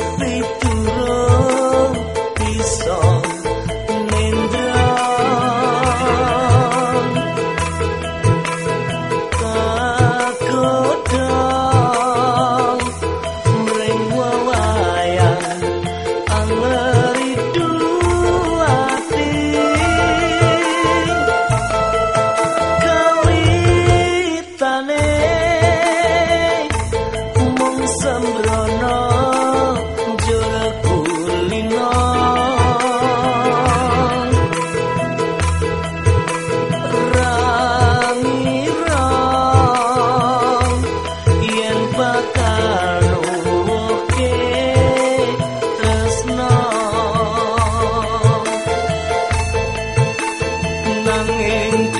sleep. nanging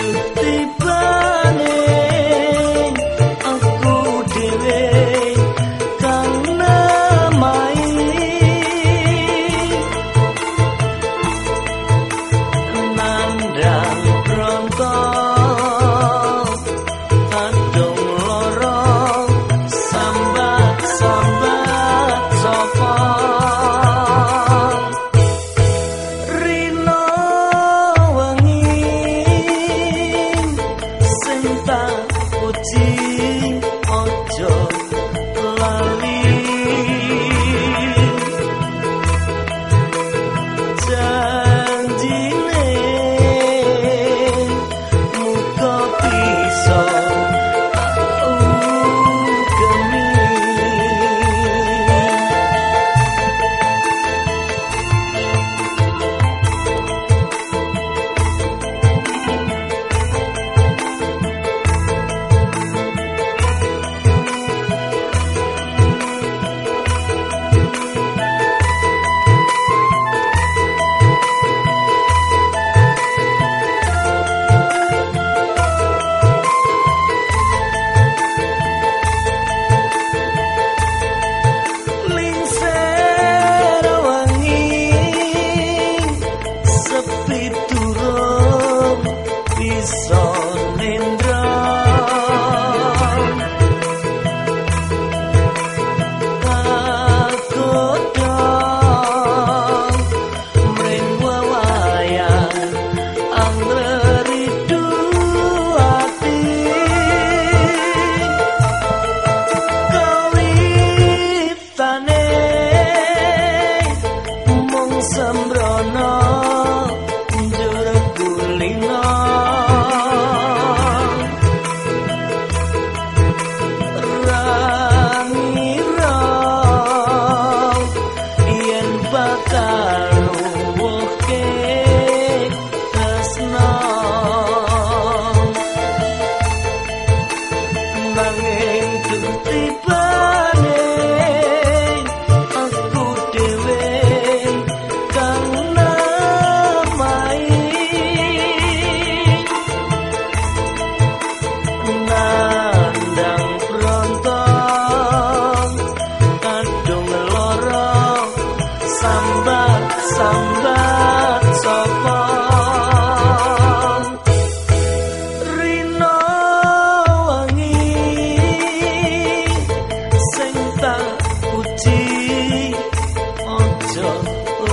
sembrono